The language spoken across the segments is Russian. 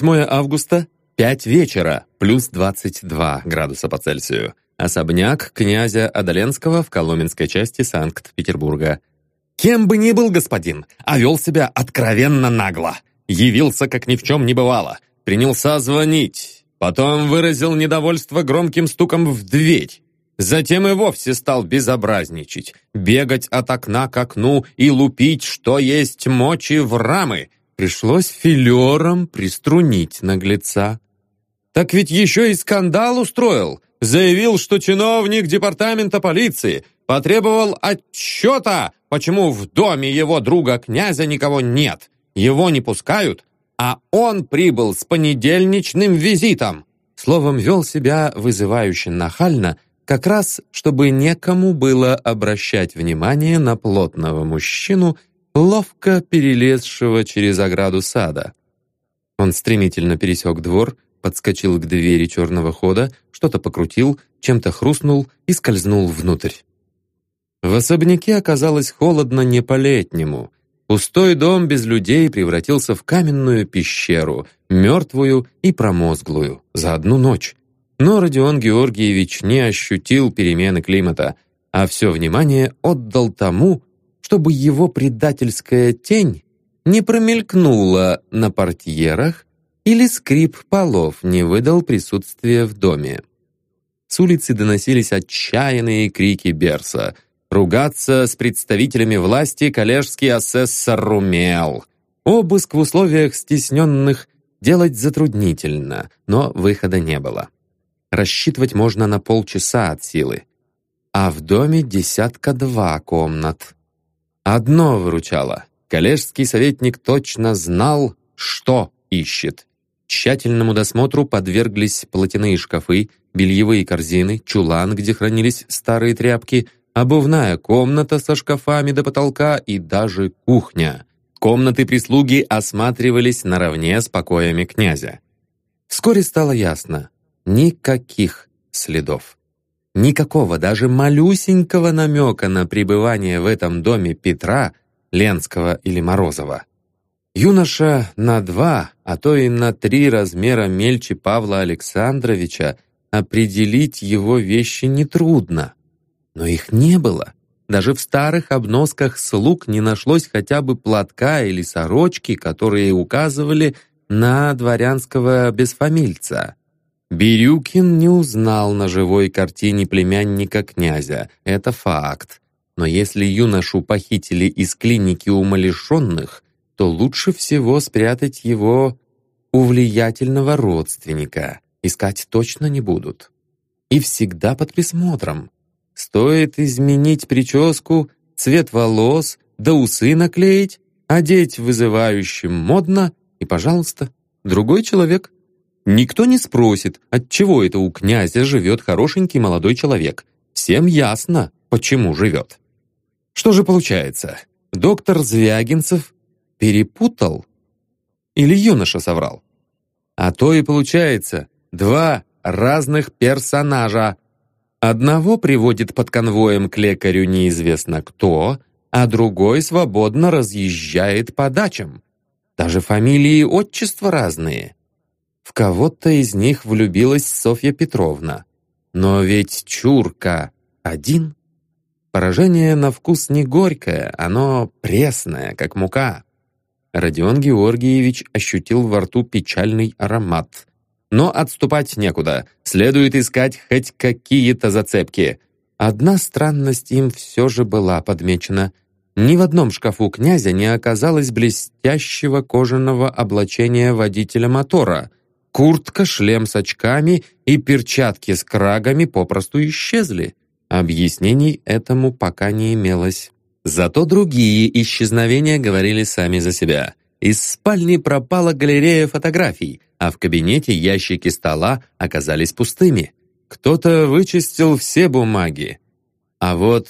8 августа, 5 вечера, плюс 22 градуса по Цельсию. Особняк князя Адаленского в Коломенской части Санкт-Петербурга. Кем бы ни был господин, а вел себя откровенно нагло. Явился, как ни в чем не бывало. Принялся звонить. Потом выразил недовольство громким стуком в дверь. Затем и вовсе стал безобразничать, бегать от окна к окну и лупить, что есть мочи в рамы. Пришлось филером приструнить наглеца. Так ведь еще и скандал устроил. Заявил, что чиновник департамента полиции потребовал отчета, почему в доме его друга князя никого нет. Его не пускают, а он прибыл с понедельничным визитом. Словом, вел себя вызывающе нахально, как раз чтобы некому было обращать внимание на плотного мужчину, ловко перелезшего через ограду сада. Он стремительно пересек двор, подскочил к двери черного хода, что-то покрутил, чем-то хрустнул и скользнул внутрь. В особняке оказалось холодно не по-летнему. Пустой дом без людей превратился в каменную пещеру, мертвую и промозглую, за одну ночь. Но Родион Георгиевич не ощутил перемены климата, а все внимание отдал тому, чтобы его предательская тень не промелькнула на портьерах или скрип полов не выдал присутствия в доме. С улицы доносились отчаянные крики Берса. Ругаться с представителями власти коллежский асессор румел. Обыск в условиях стесненных делать затруднительно, но выхода не было. Рассчитывать можно на полчаса от силы. А в доме десятка-два комнат. Одно выручало. Коллежский советник точно знал, что ищет. Тщательному досмотру подверглись платяные шкафы, бельевые корзины, чулан, где хранились старые тряпки, обувная комната со шкафами до потолка и даже кухня. Комнаты прислуги осматривались наравне с покоями князя. Вскоре стало ясно — никаких следов. Никакого даже малюсенького намека на пребывание в этом доме Петра, Ленского или Морозова. Юноша на два, а то и на три размера мельче Павла Александровича определить его вещи нетрудно. Но их не было. Даже в старых обносках слуг не нашлось хотя бы платка или сорочки, которые указывали на дворянского бесфамильца. Бирюкин не узнал на живой картине племянника князя. Это факт. Но если юношу похитили из клиники умалишенных, то лучше всего спрятать его у влиятельного родственника. Искать точно не будут. И всегда под присмотром. Стоит изменить прическу, цвет волос, да усы наклеить, одеть вызывающим модно, и, пожалуйста, другой человек — Никто не спросит, от чего это у князя живет хорошенький молодой человек. Всем ясно, почему живет. Что же получается? Доктор Звягинцев перепутал? Или юноша соврал? А то и получается два разных персонажа. Одного приводит под конвоем к лекарю неизвестно кто, а другой свободно разъезжает по дачам. Даже фамилии и отчества разные. В кого-то из них влюбилась Софья Петровна. Но ведь чурка один. Поражение на вкус не горькое, оно пресное, как мука. Родион Георгиевич ощутил во рту печальный аромат. Но отступать некуда, следует искать хоть какие-то зацепки. Одна странность им все же была подмечена. Ни в одном шкафу князя не оказалось блестящего кожаного облачения водителя мотора — Куртка, шлем с очками и перчатки с крагами попросту исчезли. Объяснений этому пока не имелось. Зато другие исчезновения говорили сами за себя. Из спальни пропала галерея фотографий, а в кабинете ящики стола оказались пустыми. Кто-то вычистил все бумаги. А вот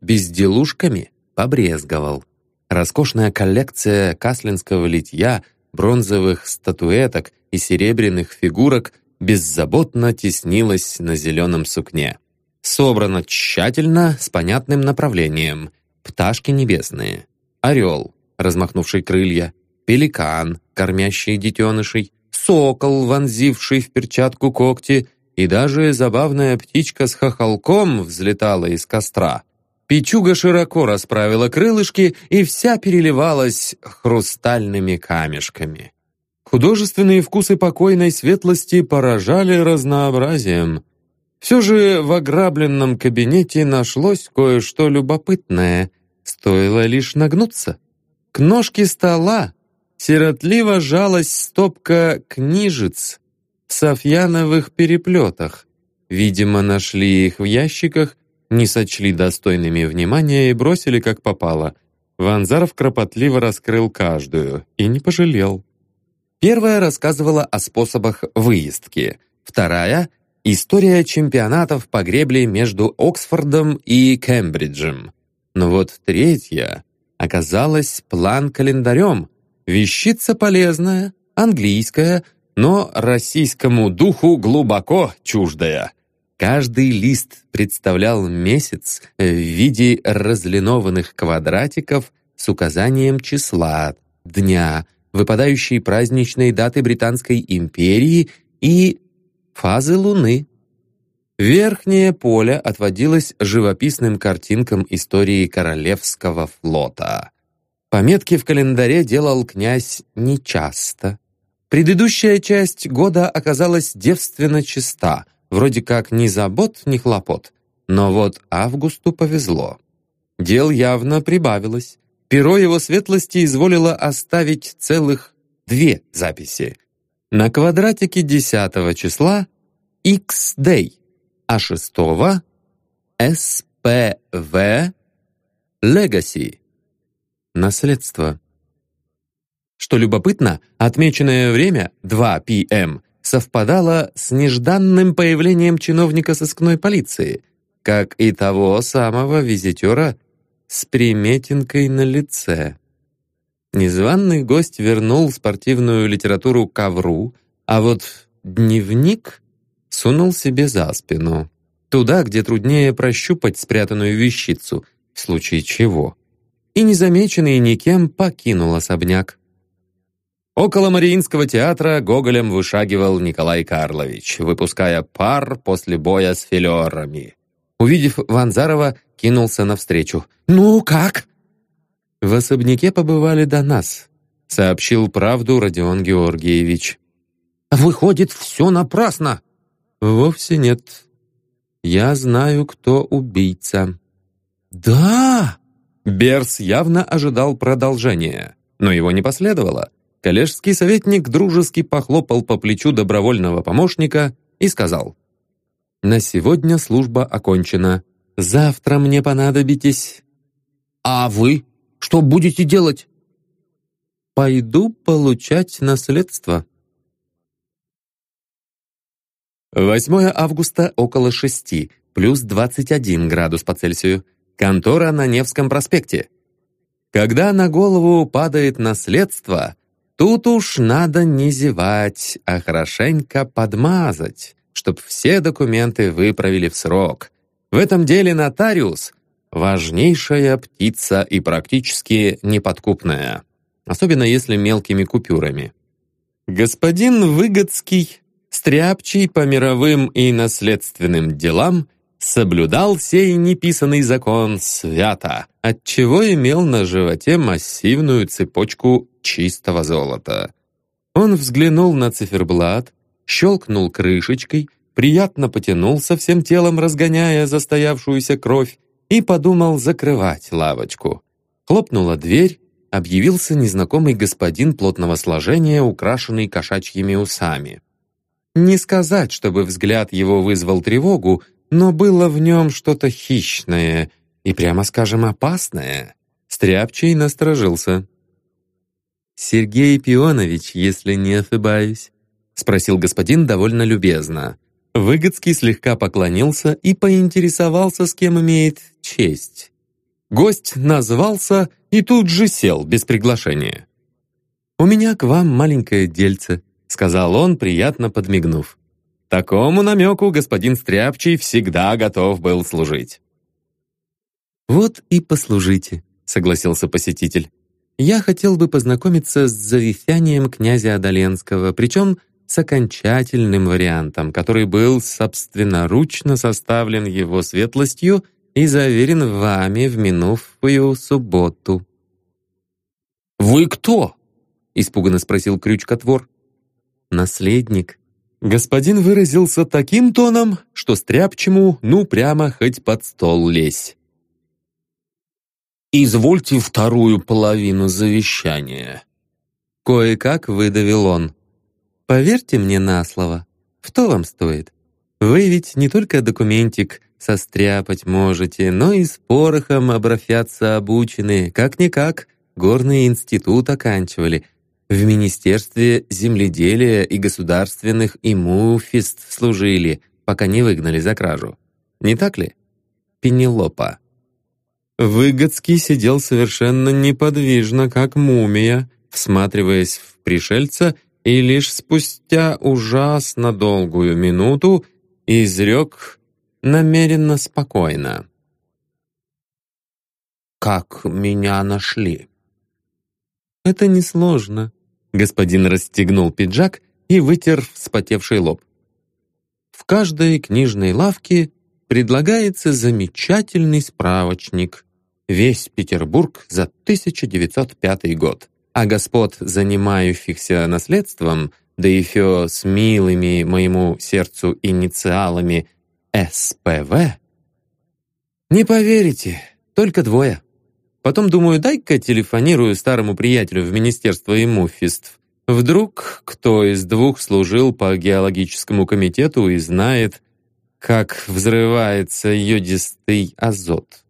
безделушками побрезговал. Роскошная коллекция каслинского литья, бронзовых статуэток и серебряных фигурок беззаботно теснилась на зеленом сукне. Собрано тщательно, с понятным направлением. Пташки небесные. Орел, размахнувший крылья. Пеликан, кормящий детенышей. сокол, вонзивший в перчатку когти, и даже забавная птичка с хохолком взлетала из костра. Печуга широко расправила крылышки и вся переливалась хрустальными камешками. Художественные вкусы покойной светлости поражали разнообразием. Все же в ограбленном кабинете нашлось кое-что любопытное. Стоило лишь нагнуться. К ножке стола сиротливо жалась стопка книжец в софьяновых переплетах. Видимо, нашли их в ящиках, не сочли достойными внимания и бросили как попало. Ванзаров кропотливо раскрыл каждую и не пожалел. Первая рассказывала о способах выездки, вторая — история чемпионатов по гребле между Оксфордом и Кембриджем. Но вот третья оказалась план-календарем, вещица полезная, английская, но российскому духу глубоко чуждая. Каждый лист представлял месяц в виде разлинованных квадратиков с указанием числа, дня, выпадающие праздничные даты Британской империи и фазы Луны. Верхнее поле отводилось живописным картинкам истории Королевского флота. Пометки в календаре делал князь нечасто. Предыдущая часть года оказалась девственно чиста, вроде как ни забот, ни хлопот. Но вот Августу повезло. Дел явно прибавилось перо его светлости изволило оставить целых две записи. На квадратике 10 числа X-Day, а 6 SPV Legacy. Наследство. Что любопытно, отмеченное время 2 p.m. совпадало с нежданным появлением чиновника сыскной полиции, как и того самого визитера, с приметинкой на лице. Незваный гость вернул спортивную литературу ковру, а вот дневник сунул себе за спину. Туда, где труднее прощупать спрятанную вещицу, в случае чего. И незамеченный никем покинул особняк. Около Мариинского театра Гоголем вышагивал Николай Карлович, выпуская пар после боя с филерами. Увидев Ванзарова, кинулся навстречу. «Ну, как?» «В особняке побывали до нас», — сообщил правду Родион Георгиевич. «Выходит, все напрасно!» «Вовсе нет. Я знаю, кто убийца». «Да!» Берс явно ожидал продолжения, но его не последовало. Коллежский советник дружески похлопал по плечу добровольного помощника и сказал, «На сегодня служба окончена. Завтра мне понадобитесь». «А вы? Что будете делать?» «Пойду получать наследство». 8 августа около шести, плюс 21 градус по Цельсию. Контора на Невском проспекте. Когда на голову падает наследство, тут уж надо не зевать, а хорошенько подмазать, чтоб все документы выправили в срок. В этом деле нотариус — важнейшая птица и практически неподкупная, особенно если мелкими купюрами. Господин Выгодский, стряпчий по мировым и наследственным делам, соблюдал сей неписанный закон свято, отчего имел на животе массивную цепочку чистого золота. Он взглянул на циферблат, щелкнул крышечкой, приятно потянулся всем телом, разгоняя застоявшуюся кровь, и подумал закрывать лавочку. Хлопнула дверь, объявился незнакомый господин плотного сложения, украшенный кошачьими усами. Не сказать, чтобы взгляд его вызвал тревогу, но было в нем что-то хищное и, прямо скажем, опасное. Стряпчий насторожился. «Сергей Пионович, если не ошибаюсь», — спросил господин довольно любезно. Выгодский слегка поклонился и поинтересовался, с кем имеет честь. Гость назвался и тут же сел без приглашения. «У меня к вам маленькое дельце», — сказал он, приятно подмигнув. Такому намеку господин Стряпчий всегда готов был служить. «Вот и послужите», — согласился посетитель. «Я хотел бы познакомиться с завещанием князя Адаленского, причем с окончательным вариантом, который был собственноручно составлен его светлостью и заверен вами в минувшую субботу. «Вы кто?» — испуганно спросил крючкотвор. «Наследник». Господин выразился таким тоном, что стряпчему, ну, прямо хоть под стол лезь. «Извольте вторую половину завещания». Кое-как выдавил он. «Поверьте мне на слово. Что вам стоит? Вы ведь не только документик состряпать можете, но и с порохом обрафяться обучены. Как-никак, горный институт оканчивали. В Министерстве земледелия и государственных имуфист служили, пока не выгнали за кражу. Не так ли? Пенелопа. Выгодский сидел совершенно неподвижно, как мумия, всматриваясь в пришельца, и лишь спустя ужасно долгую минуту изрек намеренно спокойно. «Как меня нашли?» «Это несложно». Господин расстегнул пиджак и вытер вспотевший лоб. В каждой книжной лавке предлагается замечательный справочник «Весь Петербург за 1905 год», а господ, занимающихся наследством, да еще с милыми моему сердцу инициалами СПВ, не поверите, только двое. Потом думаю, дай-ка телефонирую старому приятелю в Министерство имуществ. Вдруг кто из двух служил по геологическому комитету и знает, как взрывается йодистый азот.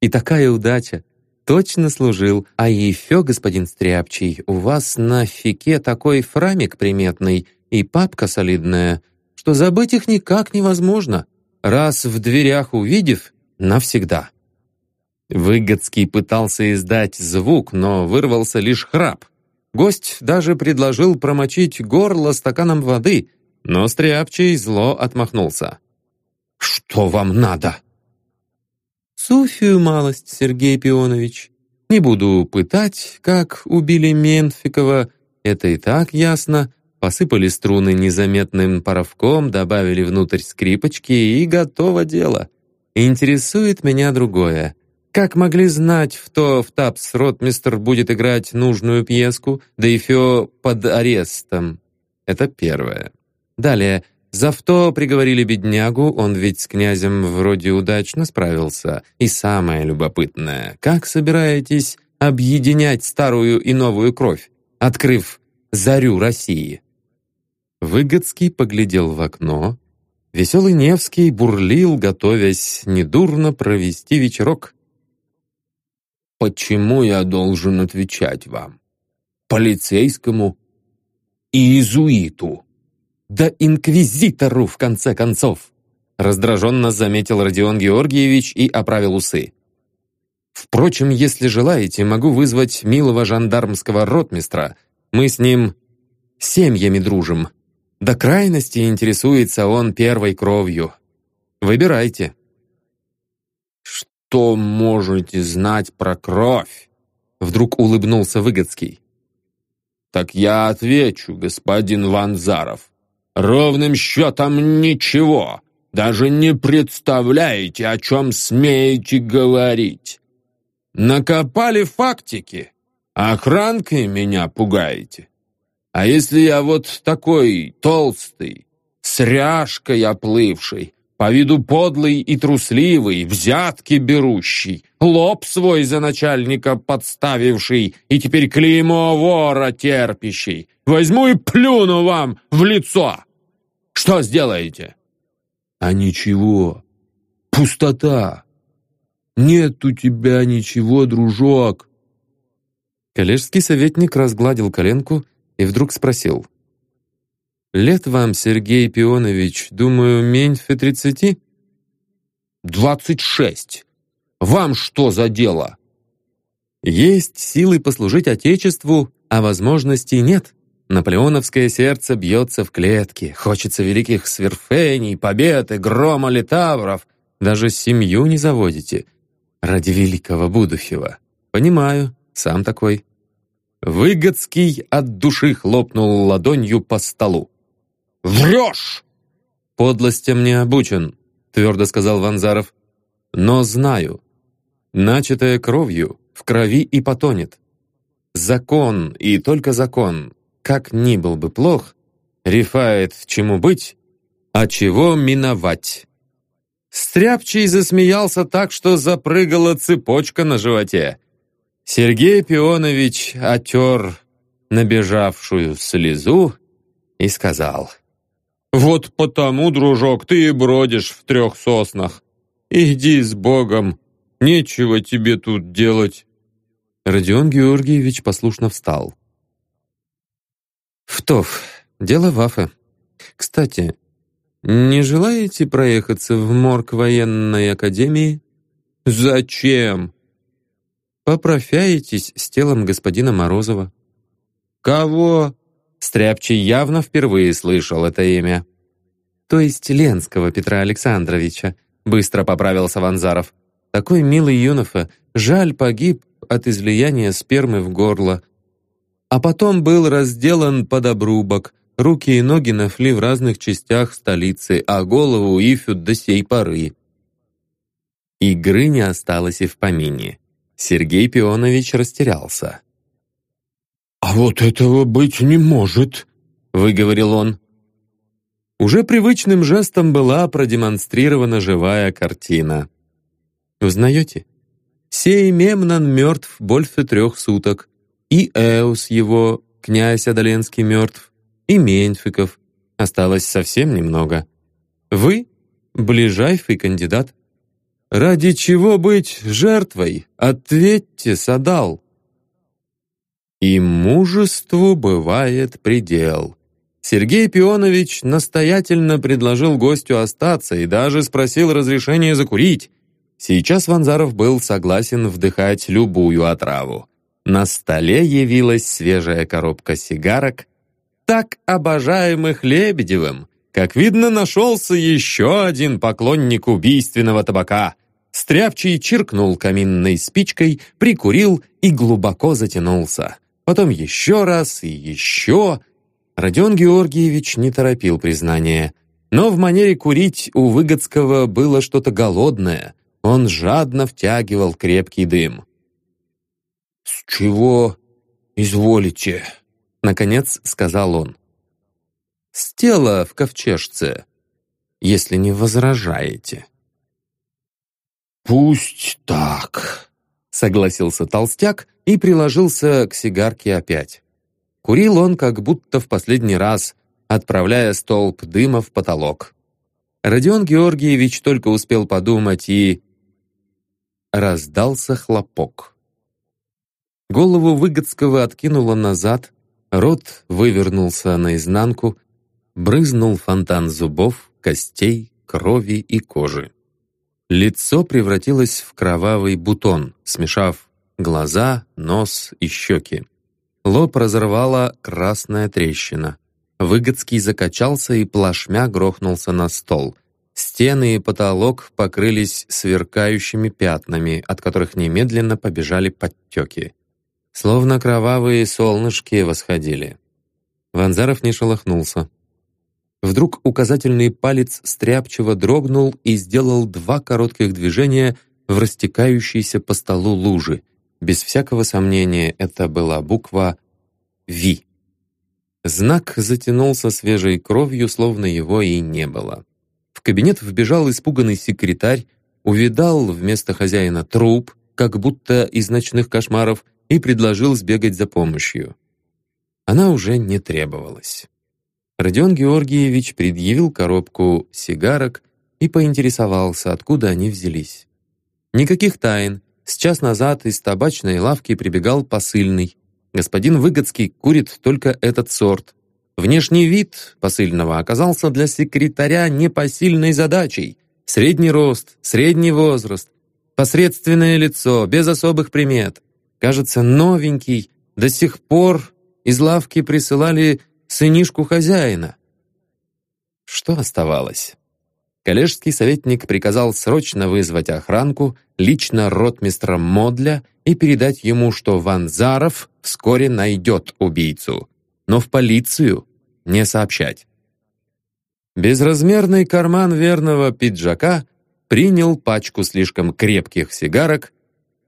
И такая удача. Точно служил. А еще, господин Стряпчий, у вас на фике такой фрамик приметный и папка солидная, что забыть их никак невозможно. Раз в дверях увидев, навсегда. Выгодский пытался издать звук, но вырвался лишь храп. Гость даже предложил промочить горло стаканом воды, но Стряпчий зло отмахнулся. «Что вам надо?» «Суфию малость, Сергей Пионович. Не буду пытать, как убили Менфикова, это и так ясно. Посыпали струны незаметным паровком, добавили внутрь скрипочки, и готово дело. Интересует меня другое. Как могли знать, в то в тапс ротмистр будет играть нужную пьеску, да и фё под арестом? Это первое. Далее. За что приговорили беднягу, он ведь с князем вроде удачно справился. И самое любопытное, как собираетесь объединять старую и новую кровь, открыв зарю России? Выгодский поглядел в окно. Веселый Невский бурлил, готовясь недурно провести вечерок. Почему я должен отвечать вам? Полицейскому и иезуиту? Да инквизитору, в конце концов! Раздраженно заметил Родион Георгиевич и оправил усы. Впрочем, если желаете, могу вызвать милого жандармского ротмистра. Мы с ним семьями дружим. До крайности интересуется он первой кровью. Выбирайте что можете знать про кровь?» Вдруг улыбнулся Выгодский. «Так я отвечу, господин Ванзаров. Ровным счетом ничего. Даже не представляете, о чем смеете говорить. Накопали фактики, охранкой меня пугаете. А если я вот такой толстый, с ряжкой оплывший, по виду подлый и трусливый, взятки берущий, лоб свой за начальника подставивший и теперь клеймо вора терпящий. Возьму и плюну вам в лицо. Что сделаете? А ничего. Пустота. Нет у тебя ничего, дружок. Коллежский советник разгладил коленку и вдруг спросил. Лет вам, Сергей Пионович, думаю, меньше тридцати? Двадцать шесть. Вам что за дело? Есть силы послужить Отечеству, а возможностей нет. Наполеоновское сердце бьется в клетке. Хочется великих сверфений, побед и грома летавров. Даже семью не заводите. Ради великого будущего. Понимаю, сам такой. Выгодский от души хлопнул ладонью по столу. «Врешь!» «Подлостям не обучен», — твердо сказал Ванзаров. «Но знаю. Начатое кровью в крови и потонет. Закон и только закон, как ни был бы плох, рифает чему быть, а чего миновать». Стряпчий засмеялся так, что запрыгала цепочка на животе. Сергей Пионович отер набежавшую слезу и сказал, «Вот потому, дружок, ты и бродишь в трех соснах. Иди с Богом, нечего тебе тут делать». Родион Георгиевич послушно встал. «Втов, дело вафы. Кстати, не желаете проехаться в морг военной академии?» «Зачем?» Попрофяетесь с телом господина Морозова». «Кого?» Стряпчий явно впервые слышал это имя. «То есть Ленского Петра Александровича», быстро поправился Ванзаров. «Такой милый юнофа, жаль, погиб от излияния спермы в горло. А потом был разделан под обрубок, руки и ноги нафли в разных частях столицы, а голову ифют до сей поры». Игры не осталось и в помине. Сергей Пионович растерялся. «А вот этого быть не может», — выговорил он. Уже привычным жестом была продемонстрирована живая картина. «Узнаете? Сей Мемнан мертв больше трех суток, и Эус его, князь Адаленский мертв, и Меньфиков. Осталось совсем немного. Вы — ближайший кандидат. Ради чего быть жертвой? Ответьте, Садал. И мужеству бывает предел. Сергей Пионович настоятельно предложил гостю остаться и даже спросил разрешения закурить. Сейчас Ванзаров был согласен вдыхать любую отраву. На столе явилась свежая коробка сигарок, так обожаемых Лебедевым. Как видно, нашелся еще один поклонник убийственного табака. Стряпчий чиркнул каминной спичкой, прикурил и глубоко затянулся. Потом еще раз и еще. Родион Георгиевич не торопил признание. Но в манере курить у Выгодского было что-то голодное. Он жадно втягивал крепкий дым. «С чего изволите?» — наконец сказал он. «С тела в ковчежце, если не возражаете». «Пусть так», — согласился толстяк и приложился к сигарке опять. Курил он как будто в последний раз, отправляя столб дыма в потолок. Родион Георгиевич только успел подумать и... Раздался хлопок. Голову Выгодского откинуло назад, рот вывернулся наизнанку, брызнул фонтан зубов, костей, крови и кожи. Лицо превратилось в кровавый бутон, смешав глаза, нос и щеки. Лоб разорвала красная трещина. Выгодский закачался и плашмя грохнулся на стол. Стены и потолок покрылись сверкающими пятнами, от которых немедленно побежали подтеки. Словно кровавые солнышки восходили. Ванзаров не шелохнулся. Вдруг указательный палец стряпчиво дрогнул и сделал два коротких движения в растекающейся по столу лужи. Без всякого сомнения, это была буква «Ви». Знак затянулся свежей кровью, словно его и не было. В кабинет вбежал испуганный секретарь, увидал вместо хозяина труп, как будто из ночных кошмаров, и предложил сбегать за помощью. Она уже не требовалась. Родион Георгиевич предъявил коробку сигарок и поинтересовался, откуда они взялись. Никаких тайн. С час назад из табачной лавки прибегал посыльный. Господин Выгодский курит только этот сорт. Внешний вид посыльного оказался для секретаря непосильной задачей. Средний рост, средний возраст, посредственное лицо, без особых примет. Кажется, новенький, до сих пор из лавки присылали сынишку хозяина. Что оставалось? коллежский советник приказал срочно вызвать охранку, лично ротмистра Модля и передать ему, что Ванзаров вскоре найдет убийцу, но в полицию не сообщать. Безразмерный карман верного пиджака принял пачку слишком крепких сигарок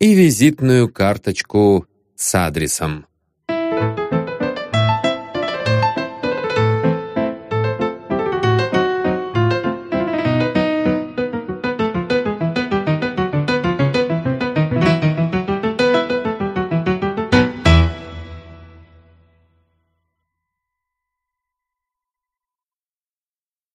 и визитную карточку с адресом.